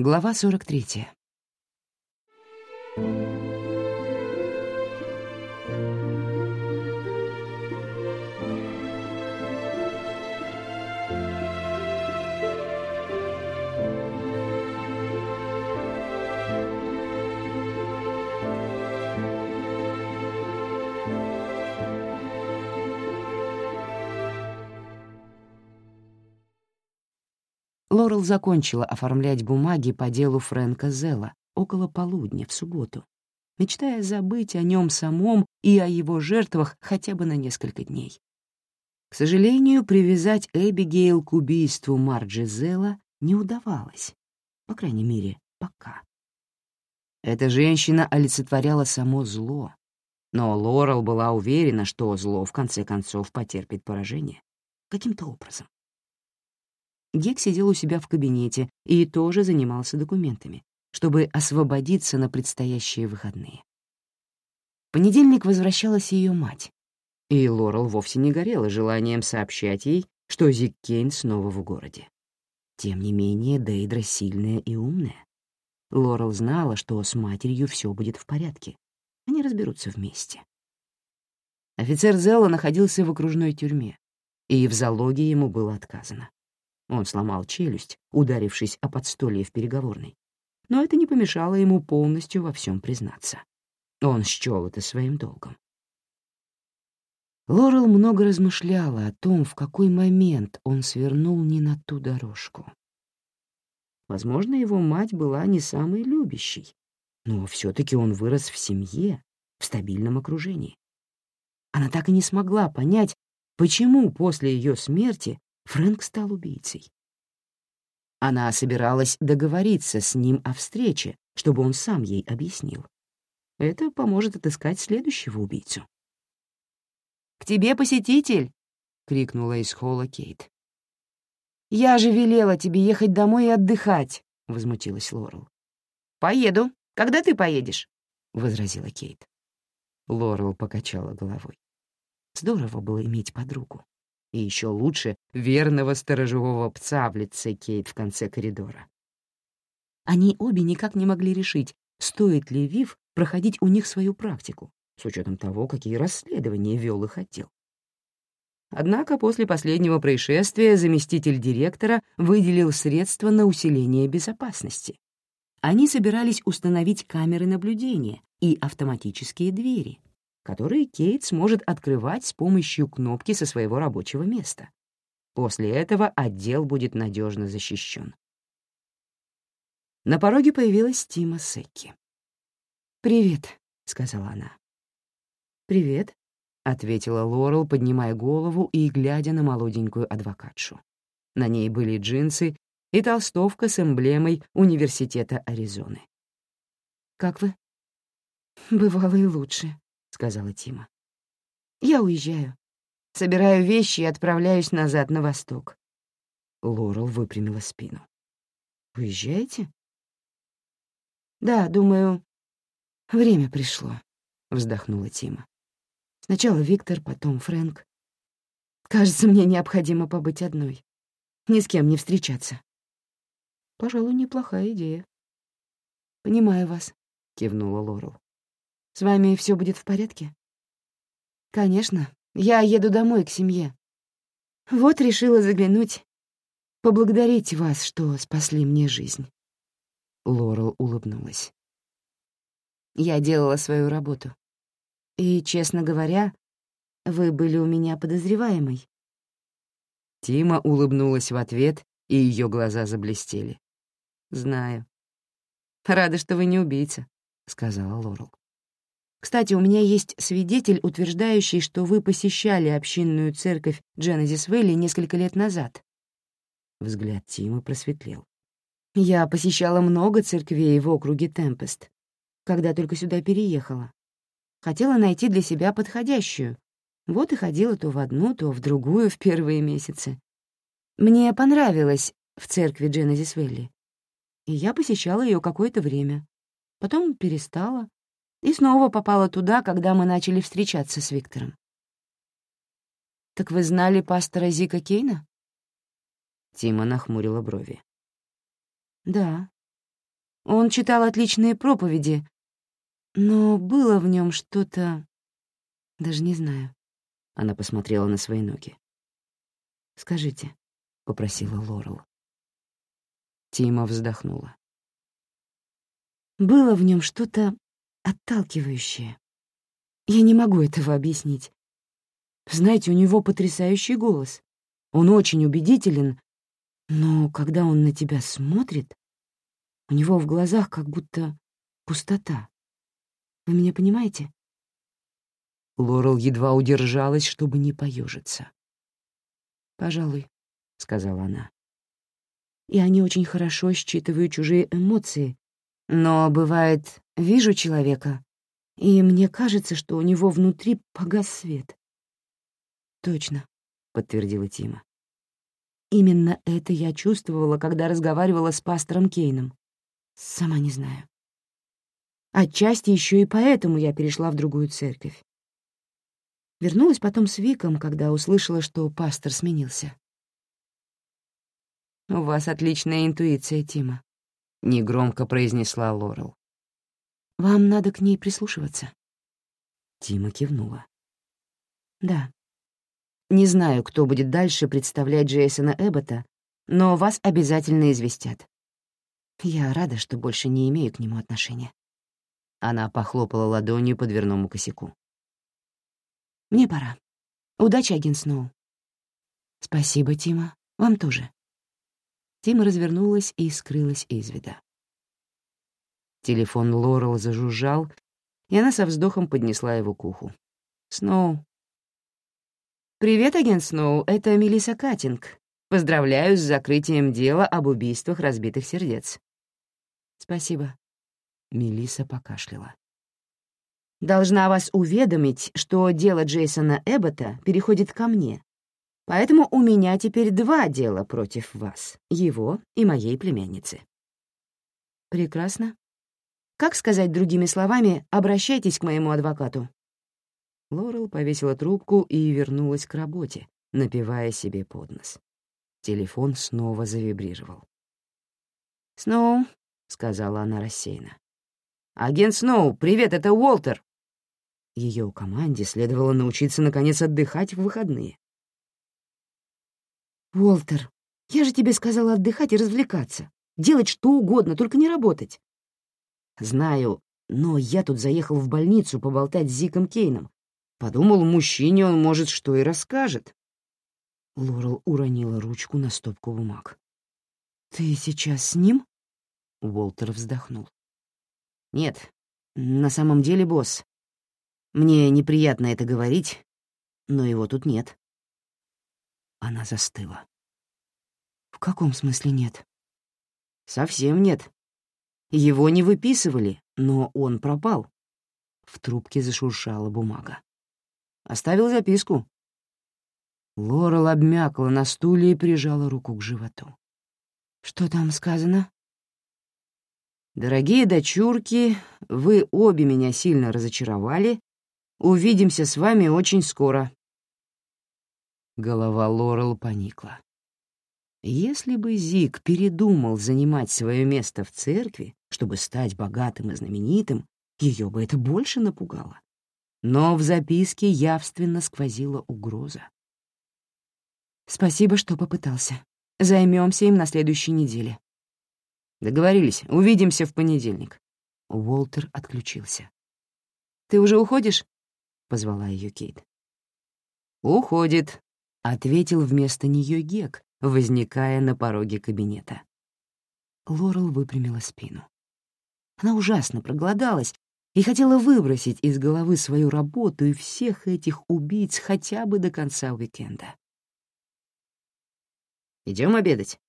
Глава 43. Лорел закончила оформлять бумаги по делу Фрэнка Зелла около полудня в субботу, мечтая забыть о нем самом и о его жертвах хотя бы на несколько дней. К сожалению, привязать Эбигейл к убийству Марджи Зелла не удавалось, по крайней мере, пока. Эта женщина олицетворяла само зло, но Лорел была уверена, что зло в конце концов потерпит поражение каким-то образом. Гек сидел у себя в кабинете и тоже занимался документами, чтобы освободиться на предстоящие выходные. В понедельник возвращалась ее мать, и Лорел вовсе не горела желанием сообщать ей, что Зик Кейн снова в городе. Тем не менее, Дейдра сильная и умная. Лорел знала, что с матерью все будет в порядке. Они разберутся вместе. Офицер Зелла находился в окружной тюрьме, и в залоге ему было отказано. Он сломал челюсть, ударившись о подстолье в переговорной. Но это не помешало ему полностью во всем признаться. Он счел это своим долгом. Лорел много размышляла о том, в какой момент он свернул не на ту дорожку. Возможно, его мать была не самой любящей, но все таки он вырос в семье, в стабильном окружении. Она так и не смогла понять, почему после ее смерти Фрэнк стал убийцей. Она собиралась договориться с ним о встрече, чтобы он сам ей объяснил. Это поможет отыскать следующего убийцу. «К тебе посетитель!» — крикнула из холла Кейт. «Я же велела тебе ехать домой и отдыхать!» — возмутилась Лорел. «Поеду. Когда ты поедешь?» — возразила Кейт. Лорел покачала головой. Здорово было иметь подругу. И еще лучше верного сторожевого пса в лице Кейт в конце коридора. Они обе никак не могли решить, стоит ли Вив проходить у них свою практику, с учетом того, какие расследования вел их отдел. Однако после последнего происшествия заместитель директора выделил средства на усиление безопасности. Они собирались установить камеры наблюдения и автоматические двери, которые Кейт сможет открывать с помощью кнопки со своего рабочего места. После этого отдел будет надежно защищен. На пороге появилась Тима Секки. «Привет», — сказала она. «Привет», — ответила Лорел, поднимая голову и глядя на молоденькую адвокатшу. На ней были джинсы и толстовка с эмблемой Университета Аризоны. «Как вы?» «Бывало и лучше», — сказала Тима. «Я уезжаю. Собираю вещи и отправляюсь назад на восток». Лорел выпрямила спину. «Уезжаете?» «Да, думаю, время пришло», — вздохнула Тима. «Сначала Виктор, потом Фрэнк. Кажется, мне необходимо побыть одной. Ни с кем не встречаться». «Пожалуй, неплохая идея». «Понимаю вас», — кивнула Лорел. С вами все будет в порядке? Конечно, я еду домой к семье. Вот решила заглянуть, поблагодарить вас, что спасли мне жизнь. Лорел улыбнулась. Я делала свою работу. И, честно говоря, вы были у меня подозреваемой. Тима улыбнулась в ответ, и ее глаза заблестели. «Знаю. Рада, что вы не убийца», — сказала Лорел. Кстати, у меня есть свидетель, утверждающий, что вы посещали общинную церковь Дженезис Вэлли несколько лет назад. Взгляд Тима просветлел. Я посещала много церквей в округе Темпест, когда только сюда переехала. Хотела найти для себя подходящую. Вот и ходила то в одну, то в другую в первые месяцы. Мне понравилось в церкви Дженезис Вэлли. И я посещала ее какое-то время. Потом перестала, и снова попала туда, когда мы начали встречаться с Виктором. «Так вы знали пастора Зика Кейна?» Тима нахмурила брови. «Да, Он читал отличные проповеди, но было в нем что-то... Даже не знаю. Она посмотрела на свои ноги. «Скажите», — попросила Лорел. Тима вздохнула. Было в нем что-то отталкивающее. Я не могу этого объяснить. Знаете, у него потрясающий голос. Он очень убедителен, но когда он на тебя смотрит, у него в глазах как будто пустота. Вы меня понимаете? Лорел едва удержалась, чтобы не поежиться. «Пожалуй», — сказала она. «И они очень хорошо считывают чужие эмоции, но, бывает, вижу человека, и мне кажется, что у него внутри погас свет». «Точно», — подтвердила Тима. Именно это я чувствовала, когда разговаривала с пастором Кейном. Сама не знаю. Отчасти еще и поэтому я перешла в другую церковь. Вернулась потом с Виком, когда услышала, что пастор сменился. «У вас отличная интуиция, Тима», — негромко произнесла Лорел. «Вам надо к ней прислушиваться». Тима кивнула. «Да, не знаю, кто будет дальше представлять Джейсона Эббота, но вас обязательно известят. Я рада, что больше не имею к нему отношения. Она похлопала ладонью по дверному косяку. Мне пора. Удачи, агент Сноу. Спасибо, Тима. Вам тоже. Тима развернулась и скрылась из вида. Телефон Лорел зажужжал, и она со вздохом поднесла его к уху. «Сноу, «Привет, агент Сноу, это Мелисса Катинг. Поздравляю с закрытием дела об убийствах разбитых сердец». «Спасибо». Мелисса покашляла. «Должна вас уведомить, что дело Джейсона Эббота переходит ко мне. Поэтому у меня теперь два дела против вас, его и моей племянницы». «Прекрасно. Как сказать другими словами, обращайтесь к моему адвокату?» Лорел повесила трубку и вернулась к работе, напивая себе под нос. Телефон снова завибрировал. «Сноу», — сказала она рассеянно. «Агент Сноу, привет, это Уолтер!» Ее команде следовало научиться, наконец, отдыхать в выходные. «Уолтер, я же тебе сказала отдыхать и развлекаться. Делать что угодно, только не работать». «Знаю, но я тут заехал в больницу поболтать с Зиком Кейном, Подумал, мужчине он, может, что и расскажет. Лорел уронила ручку на стопку бумаг. «Ты сейчас с ним?» Уолтер вздохнул. «Нет, на самом деле, босс. Мне неприятно это говорить, но его тут нет». Она застыла. «В каком смысле нет?» «Совсем нет. Его не выписывали, но он пропал». В трубке зашуршала бумага. Оставил записку». Лорел обмякла на стуле и прижала руку к животу. «Что там сказано?» «Дорогие дочурки, вы обе меня сильно разочаровали. Увидимся с вами очень скоро». Голова Лорел поникла. Если бы Зик передумал занимать свое место в церкви, чтобы стать богатым и знаменитым, ее бы это больше напугало но в записке явственно сквозила угроза. «Спасибо, что попытался. Займемся им на следующей неделе». «Договорились. Увидимся в понедельник». Уолтер отключился. «Ты уже уходишь?» — позвала ее Кейт. «Уходит», — ответил вместо нее Гек, возникая на пороге кабинета. Лорел выпрямила спину. Она ужасно проголодалась и хотела выбросить из головы свою работу и всех этих убийц хотя бы до конца уикенда. Идем обедать?»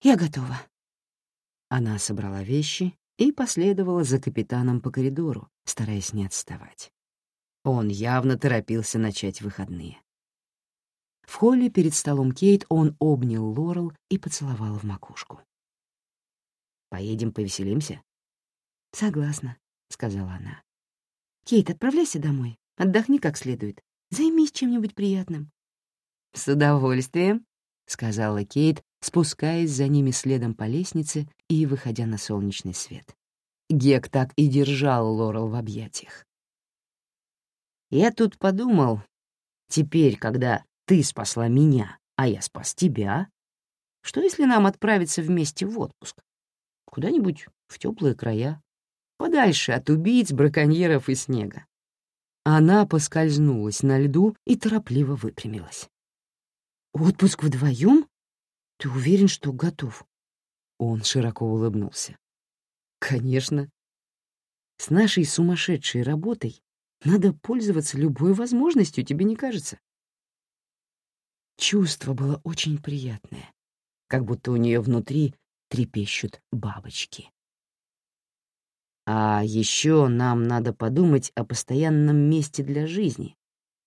«Я готова». Она собрала вещи и последовала за капитаном по коридору, стараясь не отставать. Он явно торопился начать выходные. В холле перед столом Кейт он обнял Лорел и поцеловал в макушку. «Поедем повеселимся?» «Согласна», — сказала она. «Кейт, отправляйся домой. Отдохни как следует. Займись чем-нибудь приятным». «С удовольствием», — сказала Кейт, спускаясь за ними следом по лестнице и выходя на солнечный свет. Гек так и держал Лорел в объятиях. «Я тут подумал, теперь, когда ты спасла меня, а я спас тебя, что если нам отправиться вместе в отпуск? Куда-нибудь в теплые края, подальше от убийц, браконьеров и снега. Она поскользнулась на льду и торопливо выпрямилась. «Отпуск вдвоем? Ты уверен, что готов?» Он широко улыбнулся. «Конечно. С нашей сумасшедшей работой надо пользоваться любой возможностью, тебе не кажется?» Чувство было очень приятное, как будто у нее внутри трепещут бабочки. А еще нам надо подумать о постоянном месте для жизни,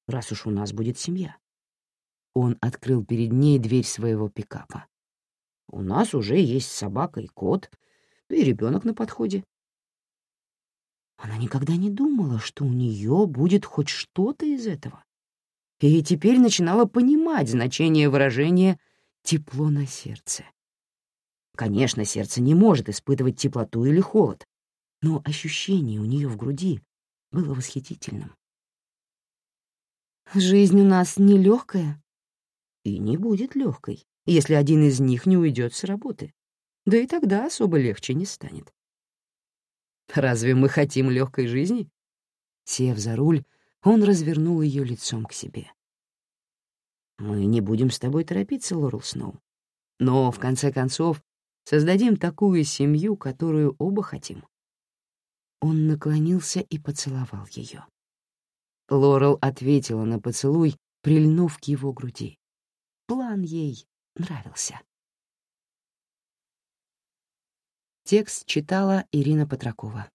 раз уж у нас будет семья. Он открыл перед ней дверь своего пикапа. У нас уже есть собака и кот, да и ребенок на подходе. Она никогда не думала, что у нее будет хоть что-то из этого. И теперь начинала понимать значение выражения «тепло на сердце». Конечно, сердце не может испытывать теплоту или холод, но ощущение у нее в груди было восхитительным. «Жизнь у нас нелегкая и не будет легкой, если один из них не уйдет с работы. Да и тогда особо легче не станет. Разве мы хотим легкой жизни? Сев за руль, он развернул ее лицом к себе. Мы не будем с тобой торопиться, Лорел Сноу. Но, в конце концов, создадим такую семью, которую оба хотим. Он наклонился и поцеловал ее. Лорел ответила на поцелуй, прильнув к его груди. План ей нравился. Текст читала Ирина Патракова.